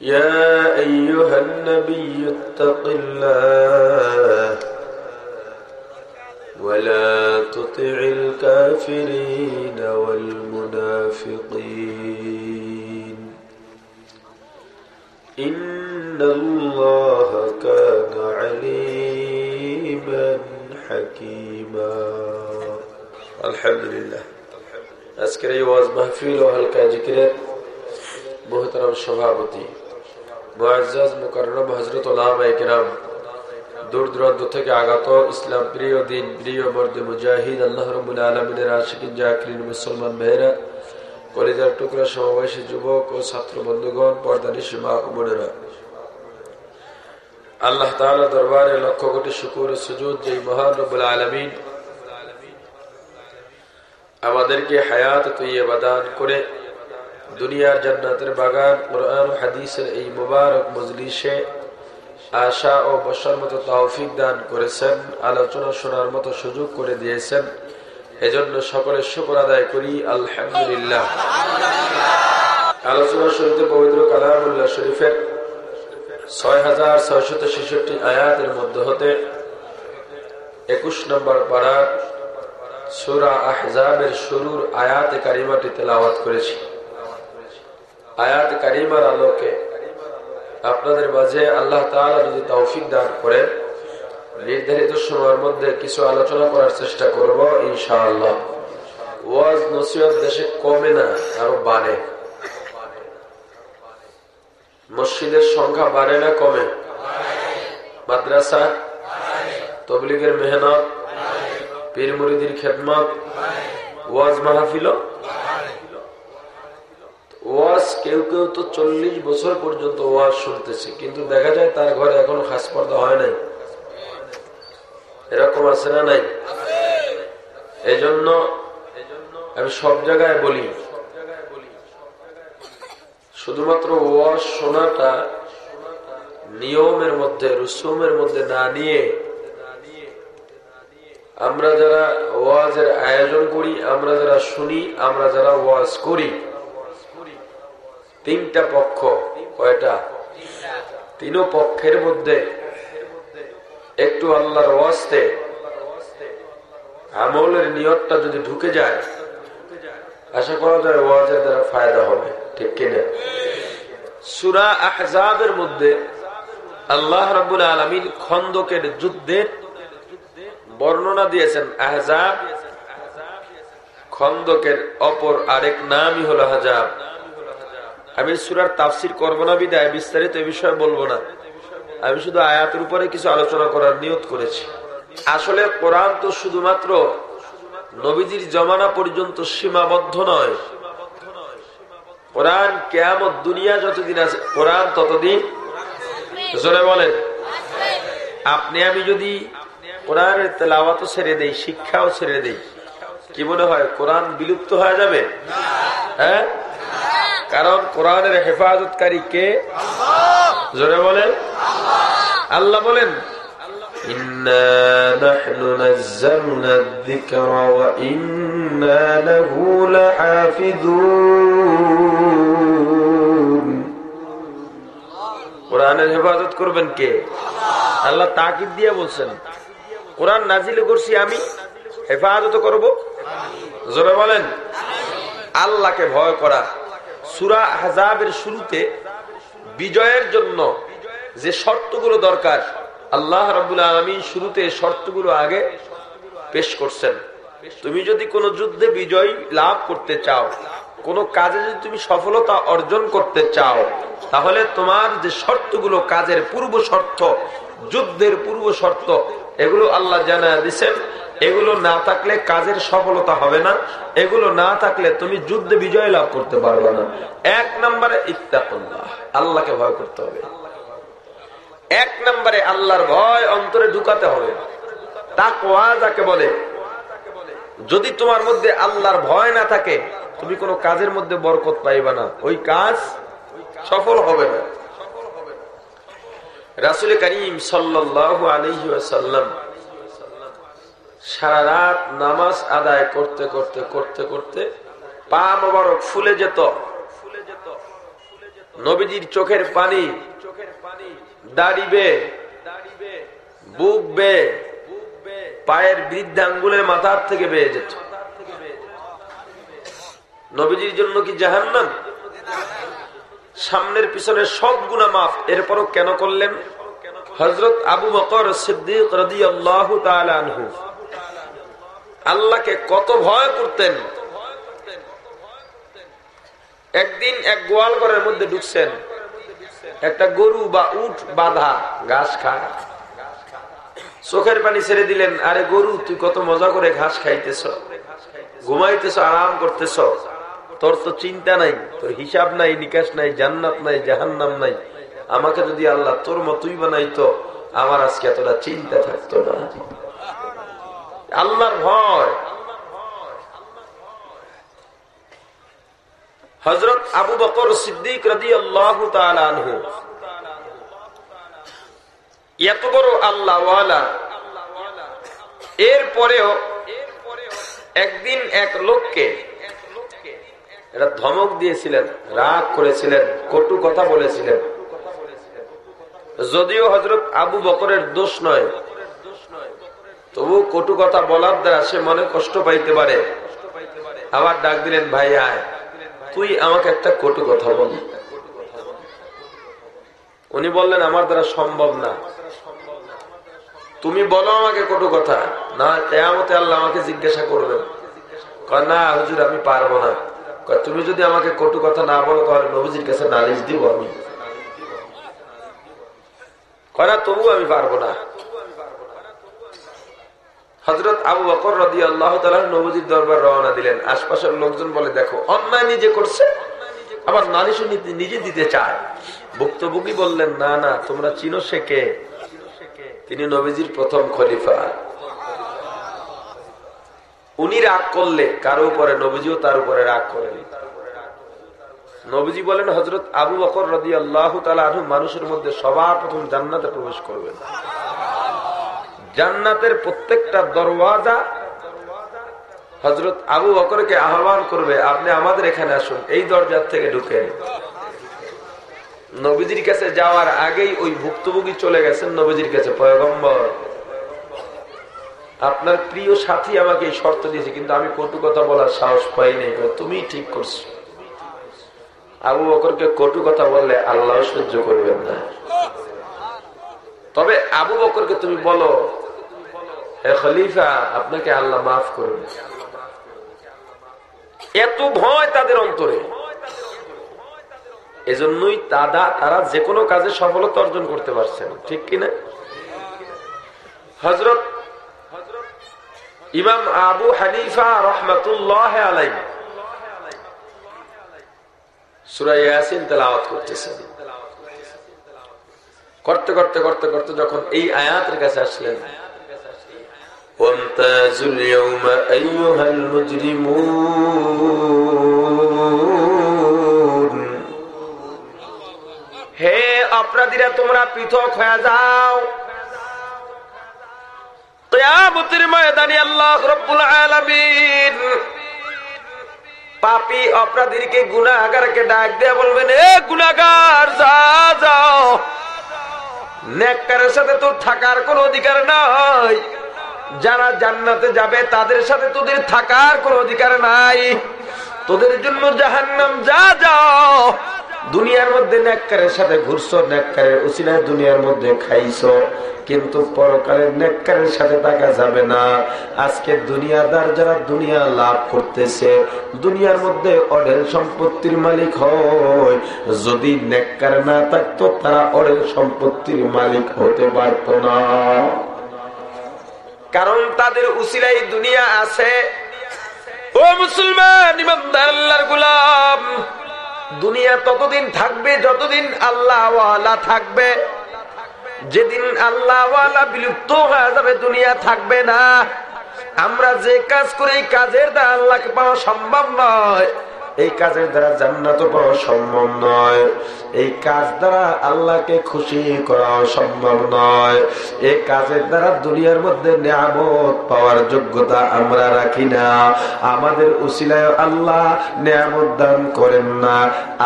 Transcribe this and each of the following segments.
يا أيها النبي اتق الله ولا تطع الكافرين والمنافقين إن الله كان عليما حكيما الحمد لله আজকের এই ওয়াজ মাহফিল ও হালকা জিকিরের মোহতারাম সভাপতি মুআজ্জাজ মুকাররম হযরত ওলামায়ে কেরাম দূর দূরান্ত থেকে আগত ইসলাম প্রিয় দিন প্রিয় মর্দ মুজাহিদ আল্লাহ রবুল আলমিনের আশিকিন জাকরিন মুসলমান মেহরা কলেজার টুকরা সমাবেশী যুবক ও ছাত্র বন্ধুগণ পর্দানি সীমা বোনেরা আল্লাহ তাআলা দরবারে লক্ষ কোটি শুকুর ও সুজুদ যেই মহান রবুল আলমিন আমাদেরকে হায়াত তৈয়বা দান করে দুনিয়ার জান্নাতের বাগান, কোরআন, হাদিসের এই মুবারক মজলিসে আশা ও বসার মতো তৌফিক দান করেছেন, আলোচনা শোনার মতো সুযোগ করে দিয়েছেন। এজন্য সকলের শুকর আদায় করি, আলহামদুলিল্লাহ। আলোচনা শুরুতে পবিত্র কালামুল্লাহ শরীফের ছয় হাজার ছয়শত ছেষট্টি আয়াতের মধ্যে হতে একুশ নম্বর পাড়ার সুরা আহজাবের শুরুর আয়াতে কারিমাটি তেলাওয়াত করেছি। আয়াত কারিমার আলোকে আপনাদের মাঝে আল্লাহ তাআলা যদি তৌফিক দান করেন, নির্ধারিত সময়ের মধ্যে কিছু আলোচনা করার চেষ্টা করব ইনশাআল্লাহ। ওয়াজ নসিহত দেশে কমে না, আরও বাড়ে। মসজিদের সংখ্যা বাড়ে না, কমে? মাদ্রাসা? তবলিগের মেহনত? পীর মুরিদির খেদমত? ওয়াজ মাহফিল ওয়াজ কেউ কেউ তো চল্লিশ বছর পর্যন্ত ওয়াজ শুনতেছে, কিন্তু দেখা যায় তার ঘরে এখনও খাস পর্দা হয় নাই। এরকম আছে না নাই? এই জন্য আমি সব জায়গায় বলি, শুধুমাত্র ওয়াজ শোনাটা নিয়মের মধ্যে, রুসুমের মধ্যে না নিয়ে আমরা যারা ওয়াজের আয়োজন করি, আমরা যারা শুনি, আমরা যারা ওয়াজ করি তিনটা পক্ষ, কয়টা? তিন পক্ষের মধ্যে একটু আল্লাহর ওয়াস্তে, আমলের নিয়তটা যদি ঢুকে যায়, আশা করা যায় ওয়াজের দ্বারা ফায়দা হবে, ঠিক কিনা? সুরা আহজাবের মধ্যে আল্লাহ রাবুল আলমিন খন্দকের যুদ্ধের বর্ণনা দিয়েছেন, আহজাব। খন্দকের অপর আরেক নামই হলো হাজাব আমি সুরার তাফসির করব না, বিদায়, বিস্তারিত এ বিষয়ে বলব না। আমি শুধু আয়াতের উপরে কিছু আলোচনা করার নিয়ত করেছি। আসলে কোরআন তো শুধুমাত্র নবীজির জমানা পর্যন্ত সীমাবদ্ধ নয়। কোরআন কেয়ামত দুনিয়া যতদিন আছে, কোরআন ততদিন জোরে বলেন। আপনি, আমি যদি কোরআনের তেলাওয়াতও ছেড়ে দেই, শিক্ষাও ছেড়ে দেই, কি মনে হয় কোরআন বিলুপ্ত হয়ে যাবে? হ্যাঁ? কারণ কোরআনের হেফাজতকারী কে? জোরে বলেন। আল্লাহ। বলেন। কোরআনের হেফাজত করবেন কে? আল্লাহ। তাকিদ দিয়ে বলছেন। কোরআন নাজিলে করছি আমি। হেফাজত করব। জোরে বলেন। আল্লাহকে ভয় করা। সুরা হাজাবের শুরুতে বিজয়ের জন্য যে শর্তগুলো দরকার, আল্লাহ রবুল আলমী শুরুতে শর্তগুলো আগে পেশ করছেন। তুমি যদি কোনো যুদ্ধে বিজয় লাভ করতে চাও, কোনো কাজে যদি তুমি সফলতা অর্জন করতে চাও, তাহলে তোমার যে শর্তগুলো কাজের পূর্ব শর্ত, যুদ্ধের পূর্ব শর্ত, এগুলো আল্লাহ জানা দিচ্ছেন এগুলো না থাকলে কাজের সফলতা হবে না। এগুলো না থাকলে তুমি যুদ্ধে বিজয় লাভ করতে পারবে না। এক নম্বরে ইত্তাকুল্লাহ, আল্লাহকে ভয় করতে হবে। এক নম্বরে আল্লাহর ভয় অন্তরে ঢুকাতে হবে। তাকওয়া যাকে বলে, যদি তোমার মধ্যে আল্লাহর ভয় না থাকে, তুমি কোনো কাজের মধ্যে বরকত পাইবা না। ওই কাজ সফল হবে না। রাসুল করিম সাল্লাল্লাহু আলাইহি ওয়াসাল্লাম সারা রাত নামাজ আদায় করতে করতে করতে করতে পা মোবারক ফুলে যেত। নবীজির চোখের পানি দাড়িবে বুক বে পায়ের বৃদ্ধাঙ্গুলের মাথার থেকে বেয়ে যেত। নবীজির জন্য কি জাহান্নাম? সামনের পিছনে সব গুণা মাফ। এরপরও কেন করলেন? হজরত আবু বকর সিদ্দিক রদি আল্লাহ আনহু। আল্লাহকে কত ভয় করতেন। একদিন এক গোয়াল ঘরের মধ্যে ঢুকছেন। একটা গরু বা উঠ বাধা ঘাস খায়। চোখের পানি ছেড়ে দিলেন, আরে গরু, তুই কত মজা করে ঘাস খাইতেছ। ঘুমাইতেছ, আরাম করতেছ। তোর তো চিন্তা নাই, তোর হিসাব নাই, নিকাশ নাই, জান্নাত নাই, জাহান্নাম নাই। আমাকে যদি আল্লাহ তোর মতই বানাইতো, আমার আজকে এতটা চিন্তা থাকতো না। আল্লাহর ভয়। হজরত আবু বকর সিদ্দিক রদি আল্লাহ এত বড় আল্লাহ এরপরেও একদিন এক লোককে এটা ধমক দিয়েছিলেন, রাগ করেছিলেন, কটু কথা বলেছিলেন। যদিও হজরত আবু বকরের দোষ নয় তবু কটু কথা বলার দ্বারা সে মনে কষ্ট পাইতে পারে। আবার ডাক দিলেন, ভাই, আয়। তুই আমাকে একটা কটু কথা বল। উনি বললেন, আমার দ্বারা সম্ভব না। তুমি বলো আমাকে কটু কথা। না কেয়ামতে আল্লাহ আমাকে জিজ্ঞাসা করবেন। না, হুজুর, আমি পারব না। তুমি যদি আমাকে কটু কথা না বলো, তাহলে নবীজির কাছে নালিশ দিব আমি। করা তবু আমি পারব না। হজরত আবু বকর রদি আল্লাহ নবজির দরবার রওনা দিলেন। আশপাশের লোকজন বলে, দেখো, অন্যায় নিজে করছে, আবার নালিশও নিজে দিতে চায়। ভুক্তভোগী বললেন, না না, তোমরা চিনো সে কে? তিনি নবীজির প্রথম খলিফা। উনি রাগ করলে কারও উপরে, নবীজিও তার উপরে রাগ করেন। নবীজি বলেন হজরত আবু বকর রদি আল্লাহ তালু মানুষের মধ্যে সবার প্রথম জান্নাতে প্রবেশ করবেন। জান্নাতের প্রত্যেকটা দরওয়াজা হজরত আবু বকরকে আহ্বান করবে, আপনি আমাদের এখানে আসুন, এই দরজার থেকে ঢুকেন। নবীজির কাছে যাওয়ার আগেই ওই ভুক্তভোগী চলে গেছেন নবীজির কাছে, পয়গম্বর, আপনার প্রিয় সাথী আমাকে এই শর্ত দিয়েছে, কিন্তু আমি কটু কথা বলার সাহস পাই নাই। তুমি ঠিক করছ। আবু বকরকে কটু কথা বললে আল্লাহ সহ্য করবেন না। তবে আবু বকরকে তুমি বলো আপনাকে আল্লাহ মাফ করবে এত ভয় তাদের অন্তরে। এজন্যই দাদা তারা যে কোনো কাজে সফলতা অর্জন করতে পারছেন ঠিক কিনা? হজরত ইমাম আবু হানিফা রহমতুল্লাহ আলাই সুরাই ইয়াসিন তেলাওয়াত করতেছেন। করতে করতে করতে করতে যখন এই আয়াতের কাছে আসলেন وامتازوا اليوم أيها المجرمون হে অপরাধীরা তোমরা পৃথক হয়ে যাও কেয়ামতের ময়দানে আল্লাহ রব্বুল আলামিন পাপি অপরাধীকে গুনাগারকে ডাক দিয়ে বলবেন এ গুনাগার যা যাও নেককারের সাথে তোর থাকার কোন অধিকার নাই যারা জান্নাতে যাবে, তাদের সাথে তোদের থাকার কোন অধিকার নাই। তোদের জন্য জাহান্নাম, যা যাও। দুনিয়ার মধ্যে নেককারের সাথে ঘুরছো নেককারের উচিলায় দুনিয়ার মধ্যে খাইছো। কিন্তু পরকালের নেককারের সাথে থাকা যাবে না। আজকে দুনিয়াদার যারা দুনিয়া লাভ করতেছে, দুনিয়ার মধ্যে অডেল সম্পত্তির মালিক হয়। যদি নেককার না থাকতো, তারা অডেল সম্পত্তির মালিক হতে পারত না। কারণ তাদের উসিলাই দুনিয়া আছে। ও মুসলমান, ইমানদার গুলাম। দুনিয়া ততদিন থাকবে যতদিন আল্লাহ থাকবে। যেদিন আল্লাহ বিলুপ্ত হয়ে যাবে, দুনিয়া থাকবে না। আমরা যে কাজ করে কাজের দ্বারা আল্লাহকে পাওয়া সম্ভব নয়। এই কাজের দ্বারা জান্নাত পাওয়া সম্ভব নয়। এই কাজ দ্বারা আল্লাহকে খুশি করা সম্ভব নয়। এই কাজের দ্বারা দুনিয়ার মধ্যে নিয়ামত পাওয়ার যোগ্যতা আমরা রাখি না। আমাদের উসিলায় আল্লাহ নিয়ামত দান করেন না।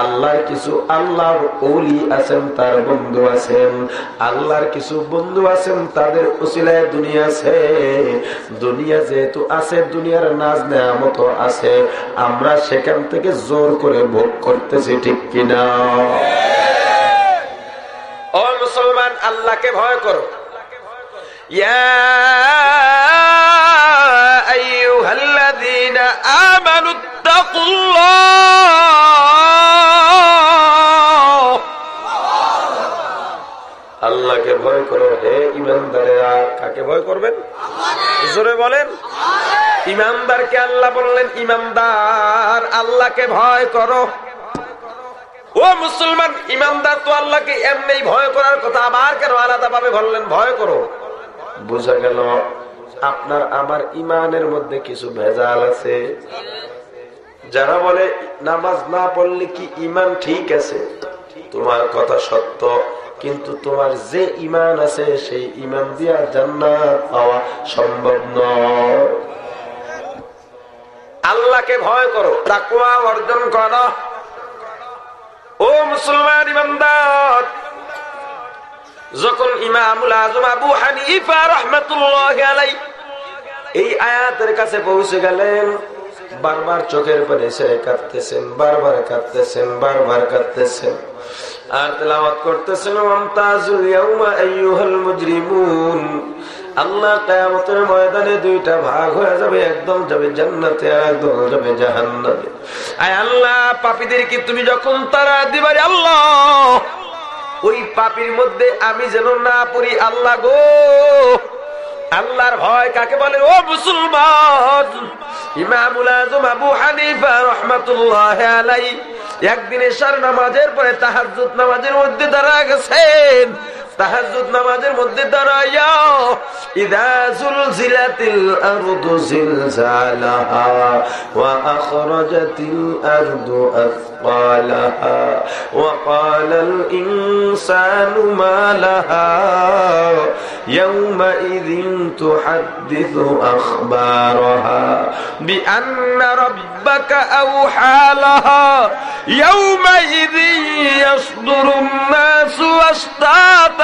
আল্লাহর কিছু আল্লাহর ওলি আছেন, তার বন্ধু আছেন। আল্লাহর কিছু বন্ধু আছেন, তাদের উসিলায় দুনিয়া আছে। দুনিয়া যেহেতু আছে, দুনিয়ার নাজ নেয়ামত আছে। আমরা সেখান থেকে জোর করে ভোগ করতেছি, ঠিক কিনা? ও মুসলমান, আল্লাহকে ভয় করো। আল্লাহকে ভয় করো, হে ইমানদারেরা, কাকে ভয় করবেন? জোরে বলেন। ইমানদারকে আল্লাহ বললেন ইমানদার আল্লাহকে ভয় করো। ও মুসলমান ইমানদার তো আল্লাহকে এমনি ভয় করার কথা, আবার কেন আলাদা ভাবে বললেন, ভয় করো? বোঝা গেল, আপনার আমার ইমানের মধ্যে কিছু ভেজাল আছে। যারা বলে, নামাজ না পড়লে কি ইমান ঠিক আছে? তোমার কথা সত্য, কিন্তু তোমার যে ইমান আছে, সেই ইমান দিয়া জান্নাত পাওয়া সম্ভব নয়। আল্লাহকে ভয় করো তাকুয়া অর্জন করো। ও মুসলমান ইমানদার, যখন ইমামুল আজম আবু হানিফা রহমতুল্লাহ আলাই এই আয়াতের কাছে পৌঁছে গেলেন, বারবার চোখের পানি ছেড়ে কাঁদতেছেন, বারবার কাঁদতেছেন বারবার কাঁদতেছেন। আর তেলাওয়াত করতেছেন মুজরিমুন। আল্লাহ কেয়ামতের ময়দানে দুইটা ভাগ হয়ে যাবে, একদম যাবে জান্নাতে আর একদম যাবে জাহান্নামে। আয় আল্লাহ, পাপীদেরকে তুমি যখন তারা দিবারে আল্লাহ, ওই পাপির মধ্যে আমি যেন না পড়ি, আল্লাহ গো। আল্লাহর ভয় কাকে বলে? ও মুসলমান, ইমামুল আজম আবু হানিফা রহমাতুল্লাহ আলাই একদিনে সার নামাজের পরে তাহাজুদ নামাজের মধ্যে দাঁড়া গেছেন। তাহাজুদ নামাজের মধ্যে দাঁড়াইয়া ইদা জুলজিলাতিল আরদু জিলজালাহা ওয়া আখরাজাতিল আরদু আথqalaha ওয়া ক্বালাল ইনসানু মা লাহা يومئذ تحدث أخبارها بأن ربك أوحى لها يومئذ يصدر الناس أشتاتا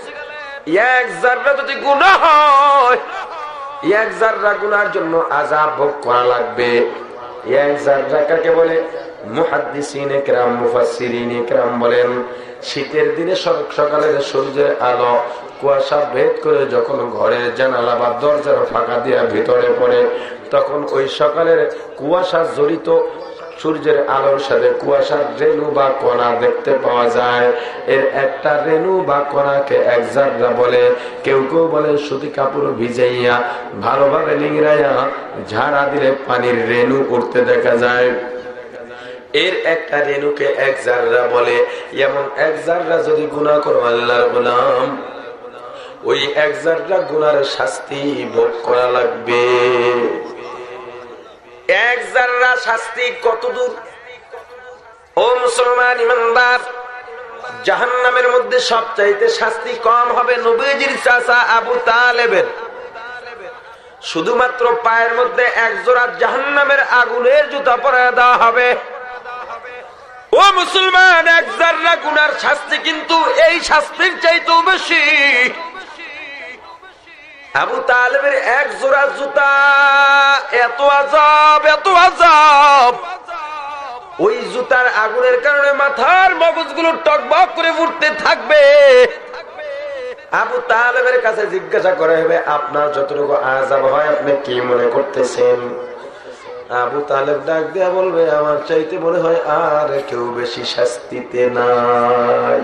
এক জাররা যদি গুণা হয়, এক জাররা গুনার জন্য আজাব ভোগ করা লাগবে। এক জাররা কাকে বলে? মুফাসসিরিন একরাম বলেন। শীতের দিনে সকালের সূর্যের আলো কুয়াশা ভেদ করে যখন ঘরের জানালা বা দরজার ফাঁকা দিয়ে ভিতরে পড়ে, তখন ওই সকালের কুয়াশা জড়িত সূর্যের আলোর সাথে কুয়াশার রেণু বা কণা দেখতে পাওয়া যায়। এর একটা রেণু বা কণাকে এক জাররা বলে, কেউ কেউ বলে সুতি কাপড় ভিজাইয়া, ভালোভাবে লিংরাইয়া ঝাড়া দিলে পানির রেণু উঠতে দেখা যায়। এর একটা রেণুকে এক জাররা বলে, এমন এক জাররা যদি গুণা করো, আল্লাহর গোলাম, ওই এক জাররা গুনার শাস্তি ভোগ করা লাগবে। এক জাররা শাস্তি কত দূর ও মুসলমান ইমানদার জাহান নামের মধ্যে সবচাইতে শাস্তি কম হবে নবীজির চাষা আবু তালেবের। শুধুমাত্র পায়ের মধ্যে এক জোড়া জাহান নামের আগুনের জুতা পরে দেওয়া হবে। ও মুসলমান, এক জাররা গুনার শাস্তি কিন্তু এই শাস্তির চাইতেও বেশি। আবু তালেবের এক জোড়া জুতা, এত আজাব এত আজাব ওই জুতার আগুনের কারণে মাথার মগজগুলো টকবক করে উঠতে থাকবে। আবু তালেবের কাছে জিজ্ঞাসা করা হবে, আপনার যতটুকু আজাব হয়, আপনি কি মনে করতেছেন? আবু তালেব ডাক দেয়া বলবে, আমার চাইতে মনে হয় আর কেউ বেশি শাস্তিতে নাই।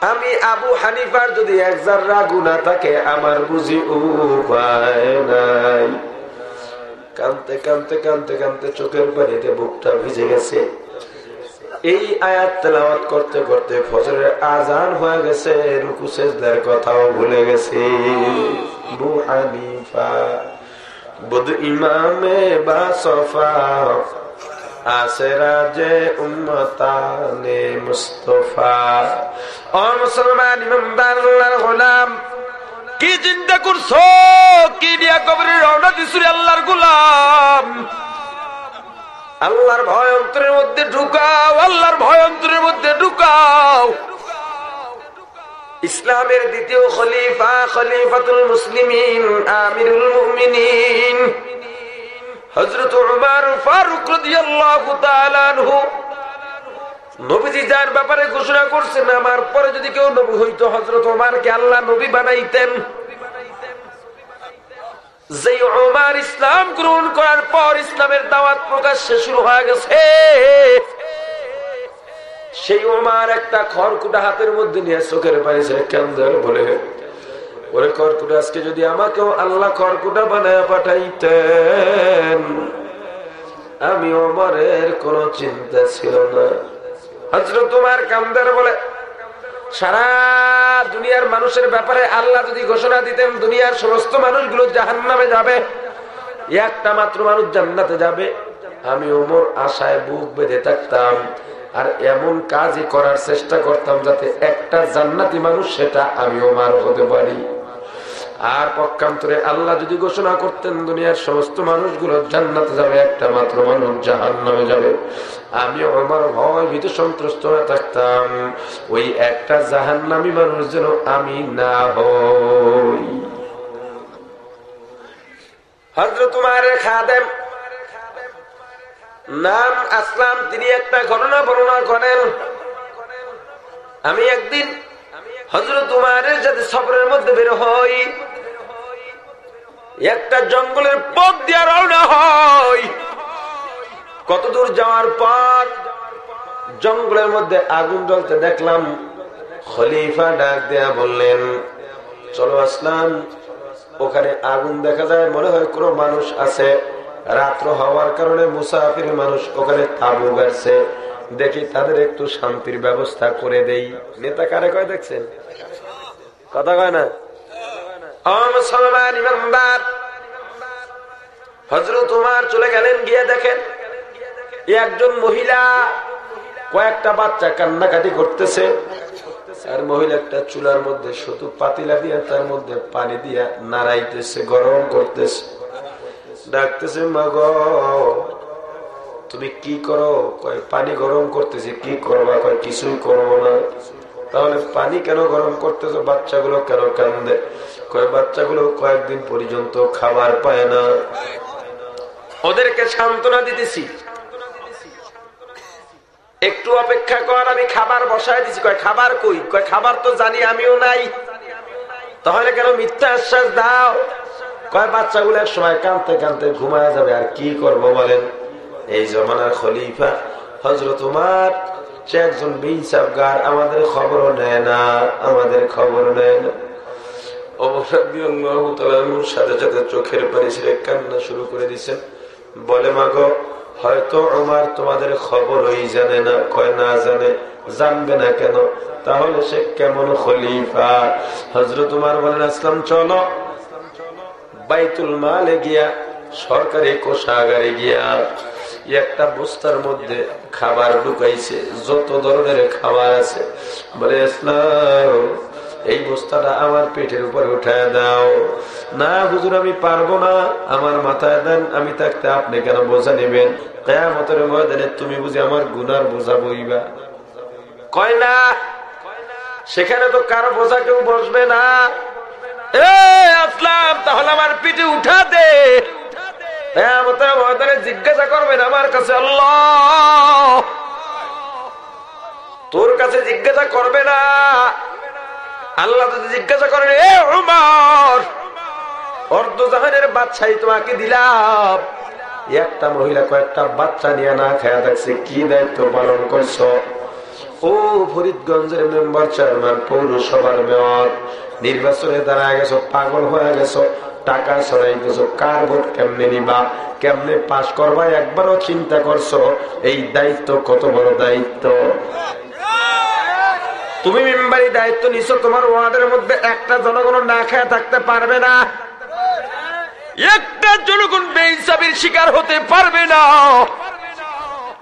আমি আবু হানিফার যদি এক জাররা গুণা থাকে, আমার বুঝি উপায় নাই। কানতে কানতে কানতে কানতে চোখের পানিতে বুকটা ভিজে গেছে। এই আয়াত তেলাওয়াত করতে করতে ফজরের আজান হয়ে গেছে, রুকু সেজদার কথাও ভুলে গেছে। বু হানিফা বুধ ইমামে বা সফা আসেরাজে উম্মতানে মুস্তফা। ও মুসলমান ইমামদার গোলাম, কি চিন্তা করছ? কি দিয়া কবরে রওনা দিছুরি আল্লাহর গোলাম? আল্লাহর ভয় মধ্যে ঢুকাও, আল্লাহর ভয় মধ্যে ঢুকাও। ইসলামের দ্বিতীয় খলিফা খলিফাতুল মুসলিমিন, আমিরুল মুমিনিন। হযরত উমর ফারুক রাদিয়াল্লাহু তাআলা আনহু, নবীজি যার ব্যাপারে ঘোষণা করছেন, আমার পরে যদি কেউ নবী হইতো ওমরকে আল্লাহ নবী বানাইতেন। ওমর ইসলাম গ্রহণ করার পর ইসলামের দাওয়াত প্রকাশ্যে শুরু হয়ে গেছে। সেই ওমার একটা খড়কুটা হাতের মধ্যে নিয়ে চোখের পানি ছেড়ে কেন্দ্র বলে ওরে খড়কুটা, আজকে যদি আমাকেও আল্লাহ খড়কুটা বানায় পাঠাইতেন, আমি ওমরের কোন চিন্তা ছিল না। হজরত তোমার কামদার বলে, সারা দুনিয়ার মানুষের ব্যাপারে আল্লাহ যদি ঘোষণা দিতেন, দুনিয়ার সমস্ত মানুষগুলো জাহান নামে যাবে। একটা মাত্র মানুষ জান্নাতে যাবে। আমি ওমর আশায় বুক বেঁধে থাকতাম, আর এমন কাজই করার চেষ্টা করতাম যাতে একটা জান্নাতি মানুষ, সেটা আমি ওমার হতে পারি। আর পক্ষান্তরে আল্লাহ যদি ঘোষণা করতেন, দুনিয়ার সমস্ত মানুষগুলো জান্নাতে যাবে, একটা মাত্র মানুষ জাহান নামে যাবে। আমি আমার ভয় ভীত সন্ত্রস্ত হয়ে থাকতাম। ওই একটা জাহান নামী মানুষ যেন আমি না হই। নাম আসলাম, তিনি একটা ঘটনা বর্ণনা করেন। আমি একদিন হজরত উমারের সাথে সফরের মধ্যে বের হই, একটা জঙ্গলের পথ দিয়ে রওনা হয় কত দূর যাওয়ার পর জঙ্গলের মধ্যে আগুন জ্বলতে দেখলাম, খলিফা ডাক দেয়া বললেন, চলো আসলাম, ওখানে আগুন দেখা যায়, মনে হয় কোনো মানুষ আছে। রাত্র হওয়ার কারণে মুসাফির মানুষ ওখানে তাবু গাড়ছে দেখি তাদের একটু শান্তির ব্যবস্থা করে দেই। নেতা কারে কয় দেখছেন? কথা কয় না? চলে গেলেন গিয়ে দেখেন একজন মহিলা, কয়েকটা বাচ্চা কান্নাকাটি করতেছে। আর মহিলা একটা চুলার মধ্যে পাতিলা দিয়ে, তার মধ্যে পানি দিয়া নাড়াইতেছে, গরম করতেছে। ডাকতেছে, মাগ তুমি কি করো? কয়, পানি গরম করতেছে। কি করবা? কয়, কিছুই করব না। তাহলে পানি কেন গরম করতেছো? বাচ্চাগুলো কেন কান্দে? কয়, বাচ্চাগুলো কয়েকদিন পর্যন্ত খাবার পায় না। ওদেরকে সান্ত্বনা দিতেছি। একটু অপেক্ষা কর, আমি খাবার বসায় দিছি। কয়, খাবার কই? কয়, খাবার তো জানি, আমিও নাই। তাহলে কেন মিথ্যা আশ্বাস দাও? কয়, বাচ্চাগুলো এক সময় কানতে কানতে ঘুমায় যাবে। আর কি করব বলেন? এই জমানার খলিফা হজরত উমার একজন বিনসাবগার আমাদের খবর নেয় না, আমাদের খবর নেয় না। সাথে সাথে শুরু করে বলে, মাগো, হয়তো আমার তোমাদের জানে না, কয় না জানে, জানবে না কেন? তাহলে সে কেমন খলিফা? হজরত তোমার বলেন, আসলাম, চলো। বাইতুল মালে গিয়া, সরকারি কোষাগারে গিয়া একটা বস্তার মধ্যে খাবার ঢুকাইছে, যত ধরনের খাবার আছে। বলে এই বস্তাটা আমার পেটের উপরে উঠায় দাও। না, হুজুর, আমি পারব না। আমার মাথায় দেন, আমি থাকতে আপনি কেন বোঝা নেবেন? কেয়ামতের ময়দানে তুমি বুঝি আমার গুনার বোঝা বইবা? কয় না, সেখানে তো কারও বোঝা কেউ বসবে না? আসলাম, তাহলে আমার পিঠে উঠা দে। জিজ্ঞাসা করবেন, আমার কাছে আল্লাহ? তোর কাছে জিজ্ঞাসা করবে না। আল্লাহ যদি জিজ্ঞাসা করেন, এ উমর অর্ধজাহানের বাচ্চাই তোমাকে দিলাম। একটা মহিলা কয়েকটা বাচ্চা নিয়ে না খায়া থাকছে কি দায়িত্ব পালন করছ? ও ফরিদগঞ্জের মেম্বার চেয়ারম্যান, পৌরসভার মেয়র নির্বাচনে দাঁড়ায় গেছো পাগল হয়ে গেছো। টাকা ছড়াই গেছো কার ভোট কেমনে নিবা? কেমনে পাশ করবা? একবারও চিন্তা করছ, এই দায়িত্ব কত বড় দায়িত্ব? তুমি মেম্বারি দায়িত্ব নিছো, তোমার ওয়ার্ডের মধ্যে একটা জনগণ না খেয়ে থাকতে পারবে না। একটা জনগণ বেইসাবির শিকার হতে পারবে না।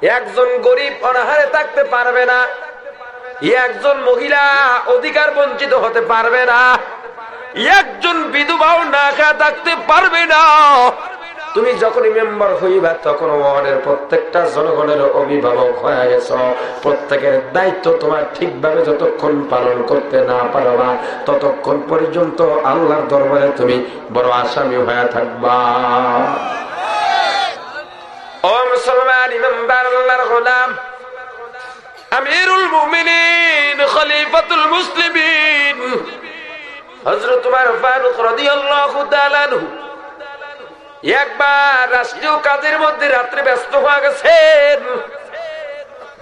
একজন গরিব অনাহারে থাকতে পারবে না। একজন মহিলা অধিকার বঞ্চিত হতে পারবে না। একজন বিধবাও না খা থাকতে পারবে না। তুমি যখনই মেম্বার হইবা, তখন ওয়ার্ডের প্রত্যেকটা জনগণের অভিভাবক হয়ে গেছ। প্রত্যেকের দায়িত্ব তোমার ঠিকভাবে যতক্ষণ পালন করতে না পারবা, ততক্ষণ পর্যন্ত আল্লাহর দরবারে তুমি বড় আসামি হয়ে থাকবা। ও মুসলমান ইমানদার, আল্লাহর গোলাম, আমিরুল মুমিনিন, খলিফাতুল মুসলিমিন উমর ফারুক রাদিয়াল্লাহু তাআলা একবার রাষ্ট্রীয় কাজের মধ্যে রাত্রে ব্যস্ত হয়ে গেছেন।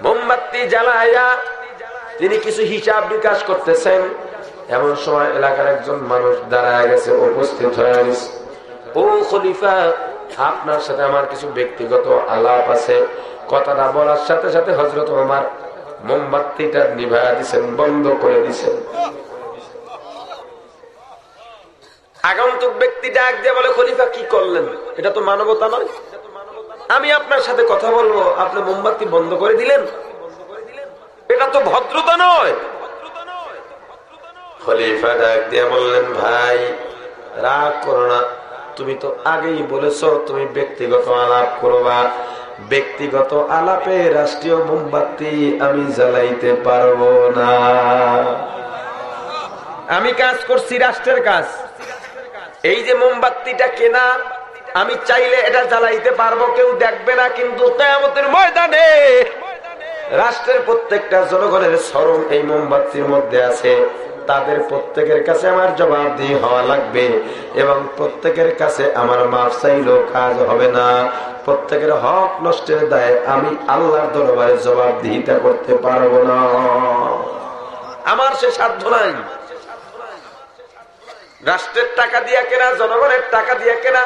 মোমবাতি জ্বালায়া তিনি কিছু হিসাব বিকাশ করতেছেন। এমন সময় এলাকার একজন মানুষ দাঁড়ায় গেছে, উপস্থিত হয়ে গেছে। ও খলিফা, আপনার সাথে আমার কিছু ব্যক্তিগত আলাপ আছে। কথাটা বলার সাথে সাথে হজরত আমার মোমবাতিটা নিভায়া দিছেন, বন্ধ করে দিছেন। আগন্তুক ব্যক্তি ডাক দিয়ে বলে, খলিফা, কি করলেন? এটা তো মানবতা নয়। আমি আপনার সাথে কথা বলব। আপনি মোমবাতি বন্ধ করে দিলেন। এটা তো ভদ্রতা নয়। খলিফা ডাক দিয়ে বললেন, ভাই, রাগ করো না। তুমি তো আগেই বলেছ, তুমি ব্যক্তিগত আলাপ করবা। ব্যক্তিগত আলাপে রাষ্ট্রীয় মোমবাতি আমি জ্বালাইতে পারব না। আমি কাজ করছি, রাষ্ট্রের কাজ। এই যে মোমবাতিটা কেনা, আমি চাইলে এটা জ্বালাইতে পারব, কেউ দেখবে না, কিন্তু কেয়ামতের ময়দানে রাষ্ট্রের প্রত্যেকটা জনগণের স্মরণ এই মোমবাতির মধ্যে আছে। তাদের প্রত্যেকের কাছে আমার জবাব দিয়ে হওয়া লাগবে এবং প্রত্যেকের কাছে আমার মাফ চাইলেও কাজ হবে না। প্রত্যেকের হক নষ্টের দায় আমি আল্লাহর দরবারে জবাব দিহিতা করতে পারব না। আমার সে সাধ্য নাই। রাষ্ট্রের টাকা দিয়া কেনা, জনগণের টাকা দিয়া কেনা,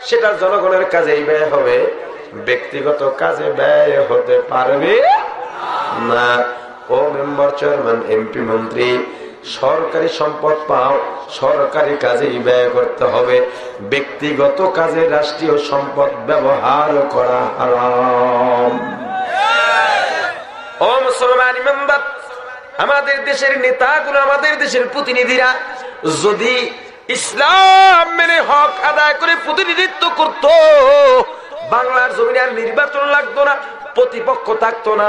সেটা জনগণের কাজেই ব্যয় হবে। ব্যক্তিগত কাজে ব্যয় হতে পারবে না। ও মেম্বার চেয়ারম্যান, এমপি মন্ত্রী, সরকারি সম্পদ পাও, সরকারি কাজেই ব্যয় করতে হবে। ব্যক্তিগত কাজে রাষ্ট্রীয় সম্পদ ব্যবহার করা হারাম। ও মুসলমান ইমানদার আমাদের দেশের নেতাগুলো, আমাদের দেশের প্রতিনিধিরা যদি ইসলাম মেনে হক আদায় করে প্রতিনিধিত্ব করত, বাংলার জমিনে আর নির্বাচন লাগতো না, প্রতিপক্ষ থাকতো না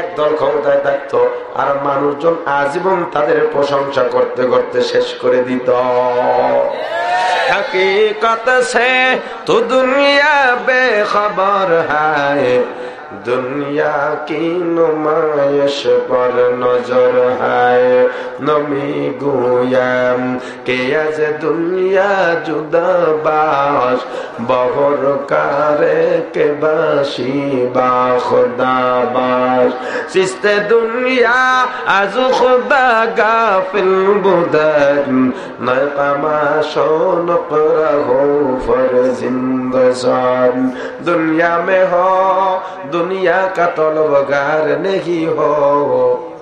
একদল ক্ষমতায় থাকতো, আর মানুষজন আজীবন তাদের প্রশংসা করতে করতে শেষ করে দিত। হকীকত সে তো দুনিয়া বেখবর হায় দুনিয়া কি নুমায়শ পর নজর হায়। নমি গুয়াম, কে আছে দুনিয়া জুদাবাস বহর কারে কে বাসি বা খোদাবাস। সিস্তে দুনিয়া আজ খোদা গাফিল বুদার, নয় পামাশন করা হো ফর জিন্দসান দুনিয়া মে হ, দুনিয়া কা তলবগার নেহি হো।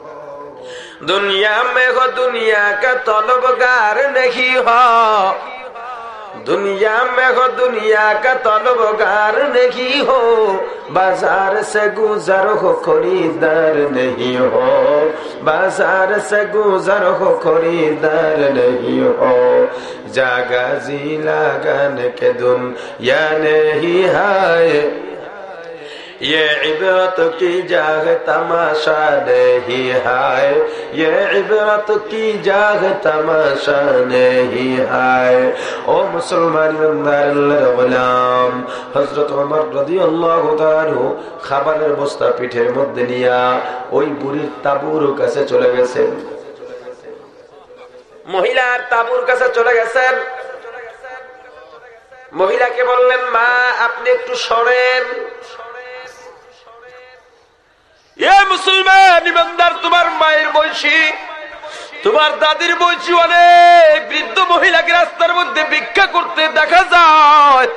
दुनिया में हो दुनिया का तलबगार नहीं हो दुनिया में हो दुनिया का तलबगार नहीं हो बाजार से गुजर हो खरीदार नहीं हो बाजार से गुजर हो खरीदार नहीं हो जागा जी लगन के दुनिया नहीं है ये इबरत की जाग तमाशा नहीं है ये इबरत की जाग तमाशा नहीं है ও মুসলমান গোলাম হজরত ওমর রাদিয়াল্লাহু তাআলা খাবারের বস্তা পিঠের মধ্যে নিয়া ওই বুড়ির তাবুর কাছে চলে গেছেন মহিলার তাবুর কাছে চলে গেছেন মহিলাকে বললেন মা আপনি একটু সরেন মুসলমান তোমার মায়ের তোমার অনেক বৃদ্ধ মহিলাকে রাস্তার মধ্যে ভিক্ষা করতে দেখা যায়।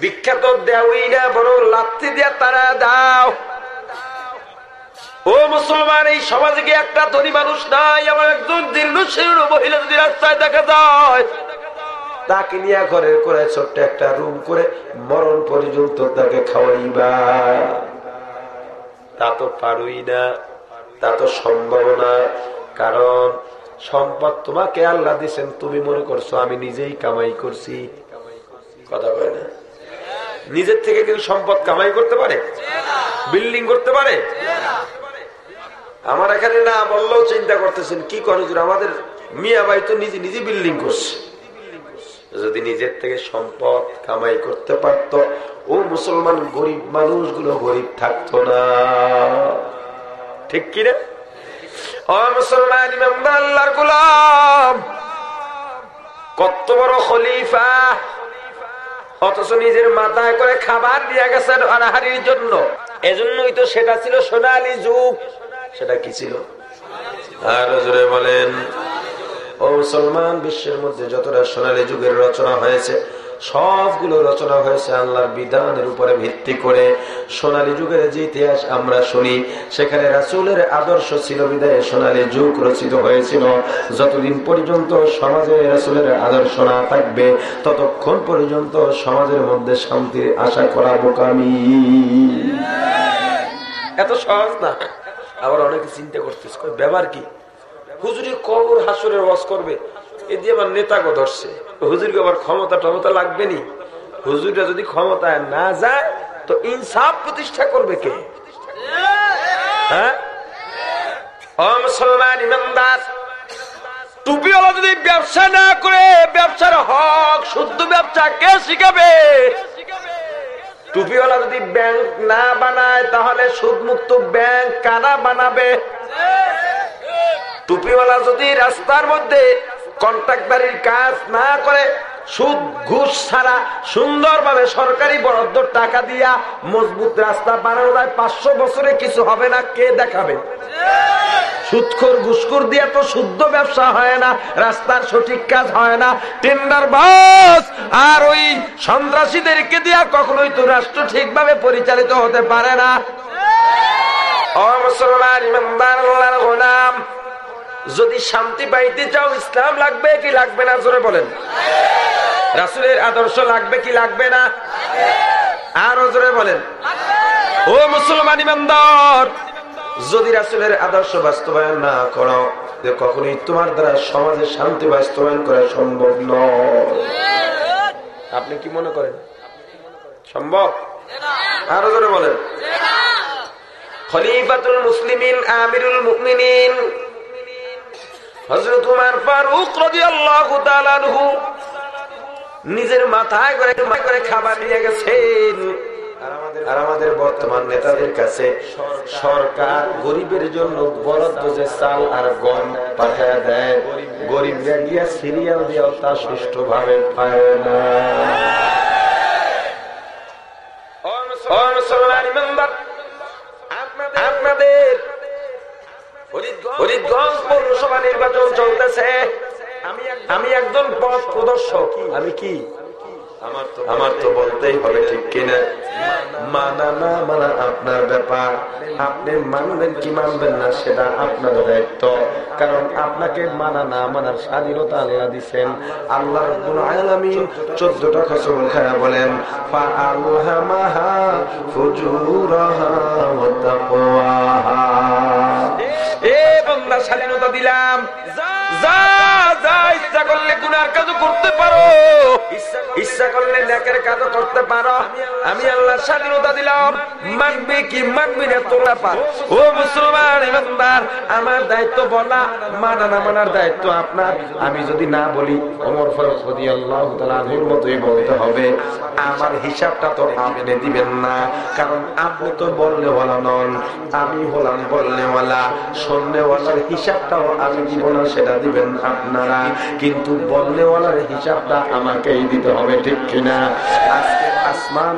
ভিক্ষা তো দেওই না বড় লাথি তারা দাও। ও মুসলমান, এই সমাজে কি একটা ধনী মানুষ নাই আমার একজন দীর্ঘ মহিলা যদি রাস্তায় দেখা যায়? তাকে নিয়ে ঘরের করে ছোট্ট একটা রুম করে মরণ পর্যন্ত তাকে খাওয়াইবা। তা তো পারুই না তা তো সম্ভব না। কারণ সম্পদ তোমাকে আল্লাহ দিচ্ছেন তুমি মনে করছ আমি নিজেই কামাই করছি। কথা বলে না। নিজের থেকে কিন্তু সম্পদ কামাই করতে পারে, বিল্ডিং করতে পারে। আমার এখানে না বললেও চিন্তা করতেছেন, কি করে আমাদের মিয়া ভাই তো নিজে নিজে বিল্ডিং করছে। যদি নিজের থেকে সম্পদ কামাই করতে পারত, ও মুসলমান গরিব মানুষগুলো গরিব থাকতো না। ঠিক কিনা? ও মুসলমান গুলাম, কত বড় খলিফা, অথচ নিজের মাথায় করে খাবার দিয়ে গেছেন আনাহারির জন্য। এজন্যই তো সেটা ছিল সোনালী যুগ। সেটা কি ছিল? আর বলেন। ও মুসলমান, বিশ্বের মধ্যে যতটা সোনালী যুগের রচনা হয়েছে, সবগুলো রচনা হয়েছে আল্লাহর বিধানের উপরে ভিত্তি করে। সোনালী যুগের যে ইতিহাস আমরা শুনি, সেখানে রাসুলের আদর্শ ছিল বিদায় সোনালী যুগ রচিত হয়েছিল। যতদিন পর্যন্ত সমাজে রাসুলের আদর্শ না থাকবে, ততক্ষণ পর্যন্ত সমাজের মধ্যে শান্তির আশা করা বোকামি এত সহজ না? আবার অনেকে চিন্তা করতেছে ব্যবহার কি? হুজুরি কবর হাসুরের ওয়াজ করবে। এ দিয়ে আমার নেতাকে ধরছে। হুজুরকে আবার ক্ষমতা টমতা লাগবে নি হুজুরটা যদি ক্ষমতায় না যায়, তো ইনসাফ প্রতিষ্ঠা করবে কে? হ্যাঁ? যদি ব্যবসা না করে, ব্যবসার হক, শুদ্ধ ব্যবসা কে শিখাবে? টুপিওয়ালা যদি ব্যাংক না বানায়, তাহলে সুদ মুক্ত ব্যাংক কারা বানাবে? টুপিওয়ালা যদি রাস্তার মধ্যে কন্ট্রাক্টারির কাজ না করে সুদ, ঘুষ ছাড়া সুন্দরভাবে সরকারি বরাদ্দ টাকা দিয়া মজবুত রাস্তা বানানো যায় পাঁচশো বছরে কিছু হবে না, কে দেখাবে? সুৎখর ঘুষখোর দিয়া তো শুদ্ধ ব্যবসা হয় না, রাস্তার সঠিক কাজ হয় না, টেন্ডার বাস! আর ওই সন্ত্রাসীদেরকে দিয়া কখনোই তো রাষ্ট্র ঠিকভাবে পরিচালিত হতে পারে না। যদি শান্তি পাইতে চাও, ইসলাম লাগবে কি লাগবে না, জোরে বলেন। রাসুলের আদর্শ লাগবে কি লাগবে না? আরও জোরে বলেন। ও মুসলমান ইমানদার, যদি রাসুলের আদর্শ বাস্তবায়ন না করো কখনোই তোমার দ্বারা সমাজে শান্তি বাস্তবায়ন করা সম্ভব নয়। আপনি কি মনে করেন? সম্ভব? আরও জোরে বলেন। খলিফাতুল মুসলিমিন, আমিরুল মুমিনিন। হজরত উমার ফারুক রাদিয়াল্লাহু তাআলা নিজের মাথায় করে করে খাবার নিয়ে গেছেন। আর আমাদের বর্তমান নেতাদের কাছে সরকার গরিবের জন্য বরাদ্দ যে চাল আর গম পাঠায় দেয়, গরিবরা গিয়া সিরিয়াল দিয়েও তা সুষ্ঠু ভাবে পায় না। আপনাদের ফরিদগঞ্জ পৌরসভা নির্বাচন চলতেছে। আমি একজন পথ প্রদর্শক। আমি কি? আমার তো বলতেই হবে ঠিক কিনা? মানা না মানা আপনার ব্যাপার। আপনি মানবেন কি মানবেন না সেটা আপনার দায়িত্ব। কারণ আপনাকে মানা না মানার স্বাধীনতা আল্লাহ দিচ্ছেন আল্লাহ রব্বুল আলামিন চোদ্দটা খসম খায়া বলেন এ বান্দা স্বাধীনতা দিলাম। যা যা যা ইচ্ছা করলে গুনার কাজ করতে পারো। ইচ্ছা করলে নেকের কাজ করতে পারো। আমি আল্লাহ স্বাধীনতা দিলাম। মানবে কি মানবি না তোমরা পার ও মুসলমান ইমানদার আমার দায়িত্ব বলা মানা না মানার দায়িত্ব আপনার। আমি যদি না বলি অমর ফরক হদি আল্লাহ তালুর মতোই বলতে হবে। আমার হিসাবটা তো আপনি দিবেন না কারণ আপনি তো বললে বলা নন আমি হলাম বললেওয়ালা। শুনলেওয়ালার হিসাবটাও আমি দিব না সেটা দিবেন আপনারা। কিন্তু বললেওয়ালার হিসাবটা আমাকেই দিতে হবে ঠিক কিনা? আজকে আসমান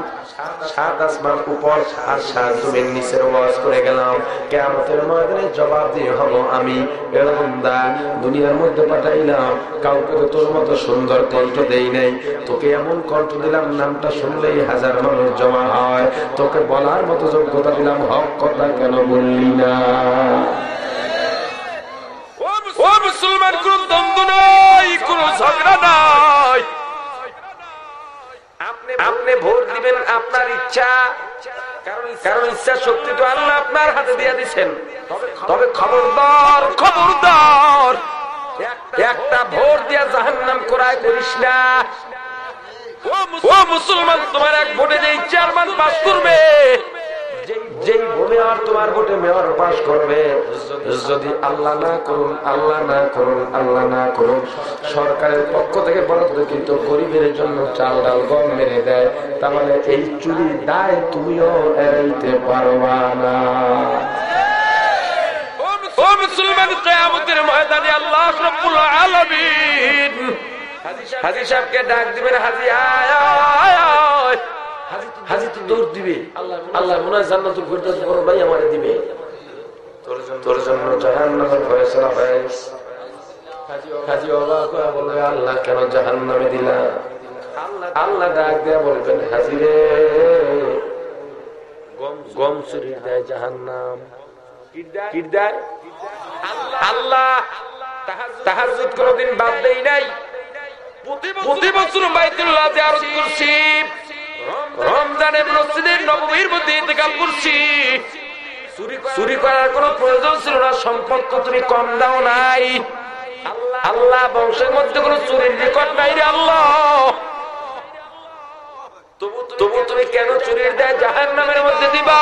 সাত আসমান উপর আর সাত জমির নিচের ওয়াজ করে গেলাম। কেমতের ময়দানে জবাব দিয়ে হব আমি। এরকমদা দুনিয়ার মধ্যে পাঠাইলাম। কাউকে তো তোর মতো সুন্দর কণ্ঠ দেই নাই। তোকে এমন কণ্ঠ দিলাম নামটা শুনলেই হাজার মানুষ জমা হয়। তোকে বলার মতো যোগ্যতা দিলাম হক কথা কেন বললি না? ও মুসলমান কোন দ্বন্দ্ব নাই কোন ঝগড়া নাই। আপনি ভোট দিবেন আপনার ইচ্ছা। কারণ ইচ্ছা শক্তি তো আল্লাহ আপনার হাতে দিয়ে দিচ্ছেন তবে খবরদার খবরদার। একটা ভোট দিয়া জাহান নাম করায় করিস না। ও মুসলমান। তোমার এক ভোটে যে চেয়ারম্যান পাস করবে। যেই ভোটে আর তোমার ভোটে মেয়র পাস করবে যদি আল্লাহ না করুন আল্লাহ না করুন আল্লাহ না করুন সরকারের পক্ষ থেকে বরাদ্দকৃত গরিবের জন্য চাল ডাল গম মেরে দেয় তাহলে এই চুরি দায় তুমিও এড়াইতে পারবা না। ও মুসলমান কেয়ামতের ময়দানে আল্লাহ রব্বুল আলামিন হাজি সাহেবকে ডাক দিবেন হাজি আয়। হাজি তো দৌড় দিবে। আল্লাহ মনে হয় জান্নাতুল ফেরদাউস বড় ভাই আমারে দিবে। তোর জন্য জাহান্নামের ফয়সালা হয়ে। হাজি অবাক হয়ে বলবে আল্লাহ কেন জাহান্নামে দিলা? আল্লাহ ডাক দেয়া বলবেন হাজি রে গম চুরির দেয় জাহান্নাম। আল্লাহ তাহাজুদ কোনদিন বাদ দেই নাই। প্রতি বছর বাইতুল্লাহ জিয়ারত করছি রমজানের মসজিদের নবমীর মধ্যে ইন্তেকাল করছি। চুরি করার কোন প্রয়োজন ছিল না, সম্পদ তুমি কম দাও নাই। আল্লাহ বংশের মধ্যে কোন চুরির রেকর্ড নাই রে আল্লাহ। তবু তুমি কেন চুরির দেয় জাহান নামের মধ্যে দিবা?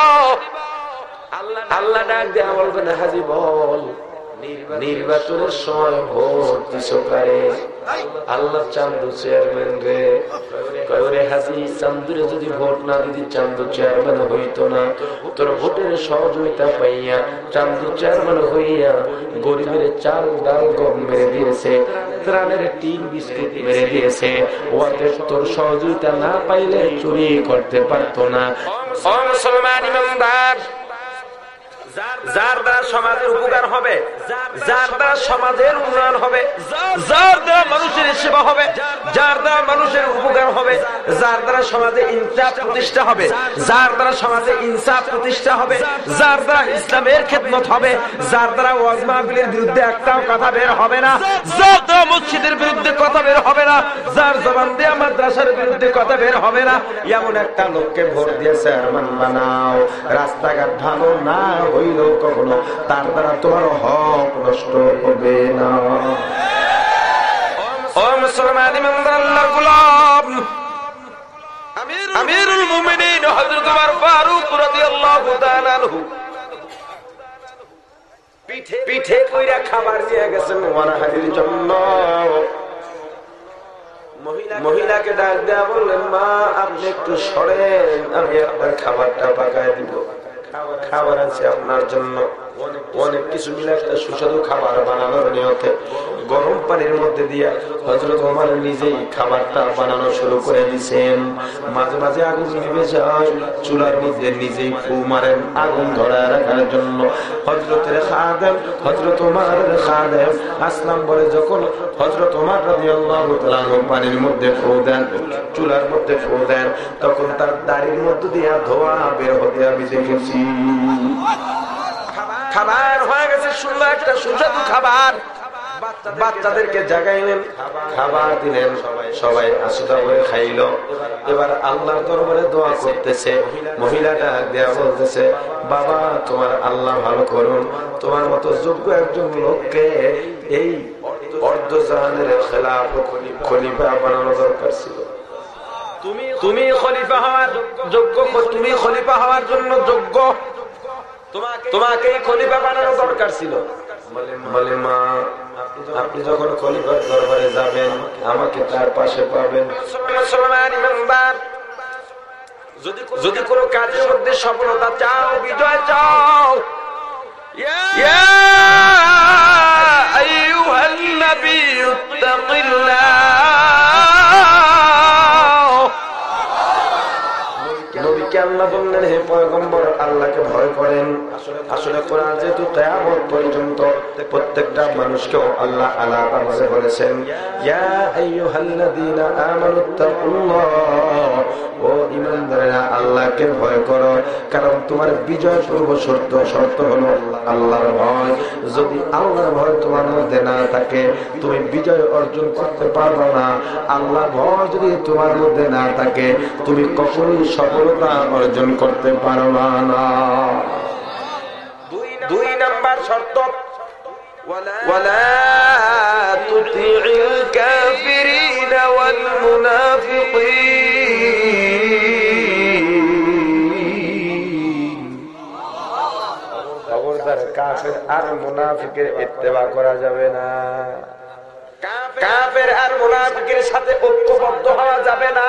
আল্লাহ ডাক দেয়া বলবে না হাজি বল। নির্বাচনের সময় ভোট দিছ কারে? আল্লাহ চান্দু চেয়ারম্যান রে। কয়রে হাজি, চান্দুরে যদি ভোট না দিদি চান্দু চেয়ারম্যান হইতো না। তোর ভোটের সহযোগিতা পাইয়া, চান্দু চেয়ারম্যান হইয়া গরিবের চাল, ডাল, গম মেরে দিয়েছে, ত্রাণের টিন বিস্কুট মেরে দিয়েছে। ওয়াতে তোর সহযোগিতা না পাইলে চুরি করতে পারতো না। মুসলমান ইমানদার যার দ্বারা সমাজের উপকার হবে, যার দ্বারা সমাজের উন্নয়ন হবে, যার দ্বারা মানুষের সেবা হবে, যার দ্বারা মানুষের উপকার হবে, যার দ্বারা সমাজে ইনসাফ প্রতিষ্ঠা হবে, যার দ্বারা সমাজে ইনসাফ প্রতিষ্ঠা হবে, যার দ্বারা ইসলামের খেদমত হবে, যার দ্বারা ওয়াজ মাহফিলের বিরুদ্ধে একটাও কথা বের হবে না, যার দ্বারা মসজিদের বিরুদ্ধে কথা বের হবে না, যার জবান দিয়ে মাদ্রাসার বিরুদ্ধে কথা বের হবে না, এমন একটা লোককে ভোট দিয়ে চেয়ারম্যান বানাও রাস্তাঘাট ভালো না হইল কখনো তার দ্বারা তোমার হক নষ্ট হবে না। ও মুসলমান ইমানদার আল্লাহর আমিরুল মুমিনিন হযরত ওমর ফারুক রাদিয়াল্লাহু তাআলা আনহু। পিঠে কইরা খাবার নিয়ে গেছেন ওয়ানাহারির জন্য। মহিলাকে ডাক দেয়া বললেন মা আপনি একটু সরেন আমি আপনার খাবারটা পাকায় দিব। খাবার আছে আপনার জন্য। অনেক কিছু মিলে একটা সুস্বাদু খাবার বানানোর নিয়তে। গরম পানির মধ্যে দিয়ে হজরত ওমার নিজেই খাবারটা বানানো শুরু করে দিছেন। মাঝে মাঝে আগুন নিভে যায়, চুলার মধ্যে নিজেই ফু মারেন আগুন ধরা রাখার জন্য। হজরতের খাদেম হজরত ওমারের খাদেম আসলাম বলে যখন হজরত ওমার রাজি আল্লাহ পানির মধ্যে ফু দেন, চুলার মধ্যে ফু দেন, তখন তার দাড়ির মধ্যে দিয়ে ধোয়া বের হতে আমি দেখেছি। খাবার হয়ে গেছে একটা সুস্বাদু খাবার। বাচ্চাদেরকে জাগাইলেন খাবার দিলেন সবাই। আসুদা খাইল। এবার আল্লাহর দরবারে দোয়া করতেছে। মহিলাটা দেয়া বলতেছে, বাবা, তোমার আল্লাহ ভালো করুন। তোমার মতো যোগ্য একজন লোককে এই অর্ধ জাহানের খেলাফ খলিফা বানানো দরকার ছিল। তুমি খলিফা হওয়ার যোগ্য তুমি খলিফা হওয়ার জন্য যোগ্য তোমাকে খলিফা বানানো দরকার ছিল বলে মা আপনি যখন খলিফার দরবারে যাবেন আমাকে তার পাশে পাবেন যদি কোনো কাজের মধ্যে সফলতা চাও বিজয় চাও أيها النبي اتق الله আল্লাহ বললেন, হে পয়গম্বর, আল্লাহকে ভয় করেন। আসলে কোরআন যেহেতু পর্যন্ত প্রত্যেকটা আল্লাহ বলেছেন কারণ তোমার বিজয় পূর্ব শর্ত শর্ত হলো আল্লাহর ভয়। যদি আল্লাহর ভয় তোমার মধ্যে না থাকে, তুমি বিজয় অর্জন করতে পারবে না। আল্লাহ ভয় যদি তোমার মধ্যে না থাকে, তুমি কখনোই সফলতা অর্জন করতে পারবা না দুই নাম্বার শর্ত। কাফের আর মুনাফিকের ইত্তেবা করা যাবে না। কাফের আর মুনাফিকের সাথে ঐক্যবদ্ধ হওয়া যাবে না।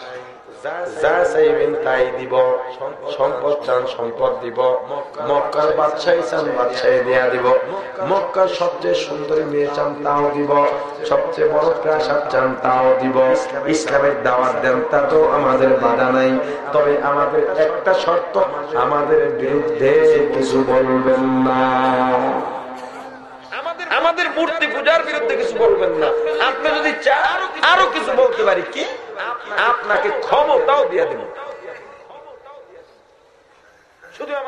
ইসলামের দেন আমাদের বাধা নাই। তবে আমাদের একটা শর্ত, আমাদের বিরুদ্ধে কিছু বলবেন না। আমাদের মূর্তি পূজার বিরুদ্ধে কিছু বলবেন না। আপনি যদি চান আরও কিছু বলতে পারি, কি? আপনাকে ক্ষমতাও দিয়ে দেব।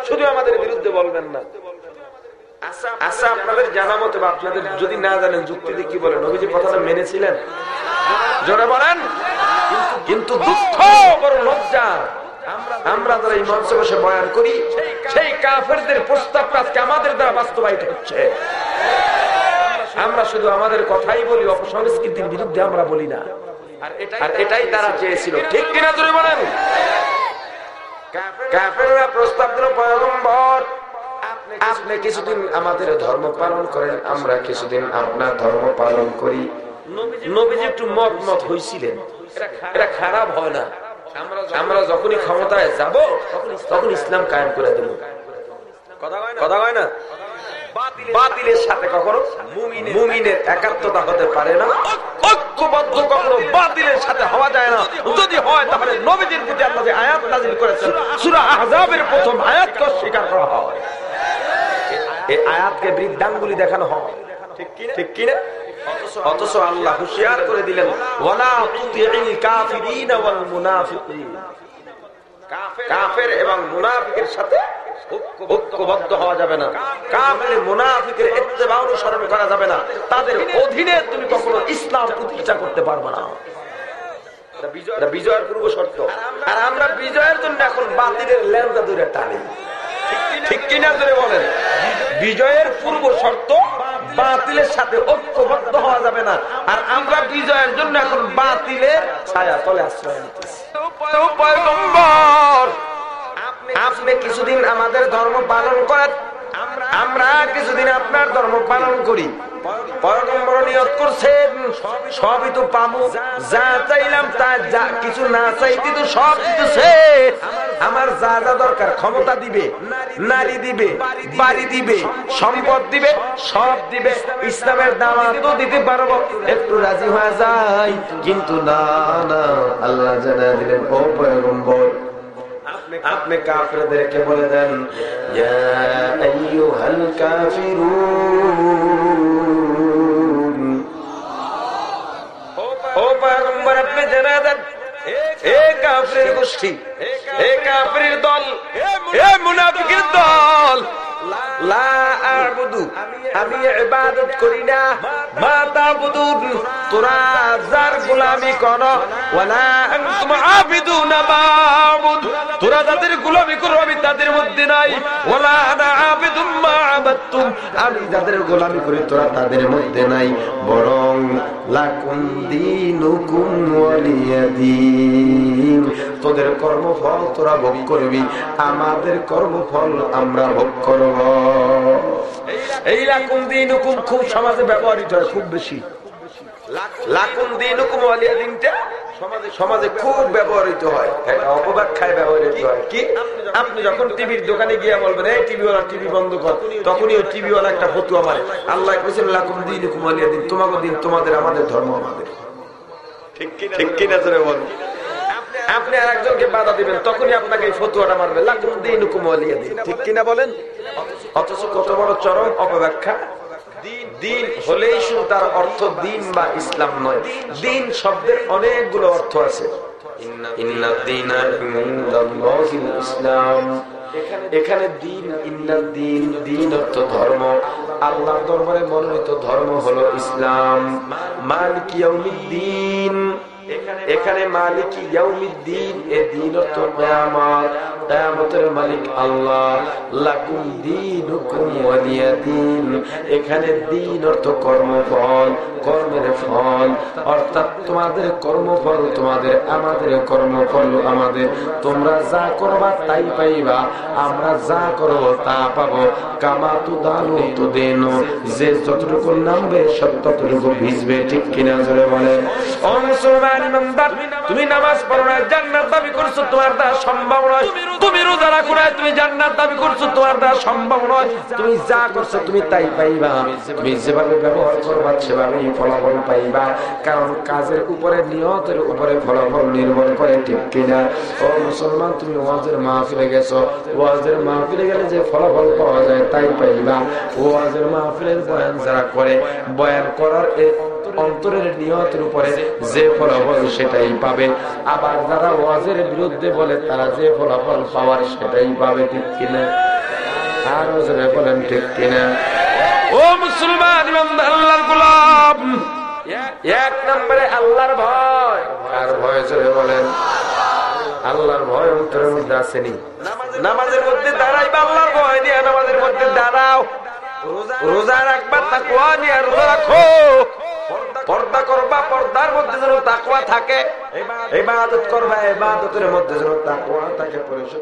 শুধু আমাদের বিরুদ্ধে বলবেন না। আচ্ছা আপনাদের জানা মতো বা আপনাদের যদি না জানেন যুক্তিতে কি বলেন? অভিযোগ কথাটা মেনেছিলেন? জোরে বলেন। কিন্তু দুঃখ বড় লজ্জা। আমরা যারা এই মঞ্চে বসে বয়ান করি, সেই কাফেরদের প্রস্তাবটা আজকে আমাদের দ্বারা বাস্তবায়িত হচ্ছে। আমরা শুধু আমাদের কথাই বলি, অপসংস্কৃতির বিরুদ্ধে আমরা বলি না। আর এটাই তারা চেয়েছিল। ঠিক কিনা বলেন? কাফেররা প্রস্তাব দিল পয়গম্বর আপনি কিছুদিন আমাদের ধর্ম পালন করেন আমরা কিছুদিন আপনার ধর্ম পালন করি। নবীজি একটু মত মত হয়েছিলেন এটা খারাপ হয় না। আমরা যখনই ক্ষমতায় যাব তখন ইসলাম কায়েম করে দেব। কথা হয় না? বাতিলের সাথে কখনো মুমিনের একাত্মতা হতে পারে না। ঐক্যবদ্ধ কখনো বাতিলের সাথে হওয়া যায় না। যদি হয় তাহলে নবীদের প্রতি আল্লাহ যে আয়াত নাজিল করেছেন সুরা আহজাবের প্রথম আয়াতকে স্বীকার করা হয়। এই আয়াতকে বৃদ্ধাঙ্গুলি দেখানো হয়। ঠিক কিনা অথচ আল্লাহ হুশিয়ার করে দিলেন ওয়ালা তুতিল কাফিরিন ওয়াল মুনাফিকিন। কাফের এবং মুনাফিকের সাথে ঐক্যবদ্ধ হওয়া যাবে না। কাফের মুনাফিকের ইত্তেবা অনুসরণ করা যাবে না। তাদের অধীনে তুমি কখনো ইসলাম প্রতিষ্ঠা করতে পারবে না। বিজয়ের পূর্ব শর্ত। আর আমরা বিজয়ের জন্য এখন বাতিলের ল্যাংদা দূরে টানি। ঠিক কিনা ধরে বলেন? বিজয়ের পূর্ব শর্ত, বাতিলের সাথে ঐক্যবদ্ধ হওয়া যাবে না। আর আমরা বিজয়ের জন্য এখন বাতিলের ছায়া তলে আশ্রয় নিতেছি। আপনি কিছুদিন আমাদের ধর্ম পালন করেন। আমরা কিছুদিন আপনার ধর্ম পালন করি। আমার যা যা দরকার ক্ষমতা দিবে, নারী দিবে, বাড়ি দিবে, সম্পদ দিবে, সব দিবে। ইসলামের দাওয়াত তো দিতে পারব। একটু রাজি হয়ে যায় কিন্তু না না, আল্লাহ জানা দিলেন, ও আপনি কাফেরদেরকে বলে দেন ও পয়গম্বর, আপনি জানা দেন গোষ্ঠী, এ কাফের দল, এ মুনাফিকের দল আমি ইবাদত করি না। মা তা'বুদুন, তোরা যার গোলামি ওয়ালা আনতুম তোরা যাদের গোলামি করো, আমি তাদের মধ্যে নাই। ওয়ালা আনা আবিদুম আমি যাদের গোলামি করি, তোরা তাদের মধ্যে নাই। বরং লাকুম দীনুকুম ওয়ালিয়াদিন, তোদের কর্মফল তোরা ভোগ করবি। আমাদের কর্মফল আমরা ভোগ করব। এই লাকুম দিনুকুম খুব সমাজে ব্যবহৃত হয় খুব বেশি। লাকুম দিনুকুম ওয়ালিয়া দিনটা সমাজে খুব ব্যবহৃত হয়। অপব্যাখ্যায় ব্যবহৃত হয়। কি? আপনি যখন টিভির দোকানে গিয়ে বলবেন এই টিভি ওয়ালা টিভি বন্ধ কর। তখনই ওই টিভি ওয়ালা একটা ফতুয়া মারে। আল্লাহ কইছেন লাকুম দিনুকুম ওয়ালিয়া দিন তোমাকে দিন তোমাদের আমাদের ধর্ম আমাদের। ঠিক কিনা ঠিক কিনা বলুন। আপনি আর একজনকে বাধা দিবেন তখনই আপনাকে এই ফতুয়াটা মারবে। লাকুম দিনুকুম ওয়ালিয়া দিন। ঠিক কিনা বলেন? অথচ কত বড় চরম অপব্যাখ্যা। দিন হলেই শুধু তার অর্থ দিন বা ইসলাম নয়। দিন শব্দের অনেকগুলো অর্থ আছে। ইসলাম। এখানে দিন ইন্নার দিন দিন অর্থ ধর্ম। আল্লাহ দরবারে মনোনীত ধর্ম হলো ইসলাম। মালিক দিন এখানে মালিক ইয়াউমিদ্দিন, এ দিন অর্থ কিয়ামত। কিয়ামতের মালিক আল্লাহ। লাকুম দীনুকুম ওয়ালিয়া দিন এখানে দিন অর্থ কর্মফল, কর্মের ফল। অর্থাৎ তোমাদের কর্মফল, তোমাদের, আমাদের কর্মফল আমাদের। তোমরা যা করবা তাই পাইবা, আমরা যা করব তা পাবো। কামাতু দানু তো দেনো যে যতটুকু নামবে, সব ততটুকু ভিজবে, ঠিক কিনা জোরে বলেন। ও কারণ কাজের উপরে, নিয়তের উপরে ফলাফল নির্ভর করে, ঠিক কিনা? ও মুসলমান, তুমি ওয়াজের মাহফিলে গেছো। ওয়াজের মাহফিলে গেলে যে ফলাফল পাওয়া যায়, তাই পাইবা। ওয়াজের মাহফিলের বয়ান যারা করে, বয়ান করার অন্তরের নিয়তের উপরে যে ফলাফল সেটাই পাবে। আবার যারা ওয়াজের বিরুদ্ধে বলে, তারা যে ফলাফল পাওয়ার সেটাই পাবে, ঠিক কিনা? আরও যাবে বলেন, ঠিক কিনা? ও মুসলমান আল্লাহর গোলাম। এক নম্বরে আল্লাহর ভয়। আর ভয় চলে বলেন? আল্লাহর ভয় অন্তরের মধ্যে আসেনি। নামাজের মধ্যে দাঁড়াই আল্লাহর ভয় নিয়ে নামাজের মধ্যে দাঁড়াও। রোজা রাখবা তাকুয়া নিয়ে রোজা রাখো। পর্দা করবা, পর্দার মধ্যে যেন তাকুয়া থাকে। এবাদত করবা, এবাদতের মধ্যে যেন তাকুয়া থাকে পরিশুদ্ধ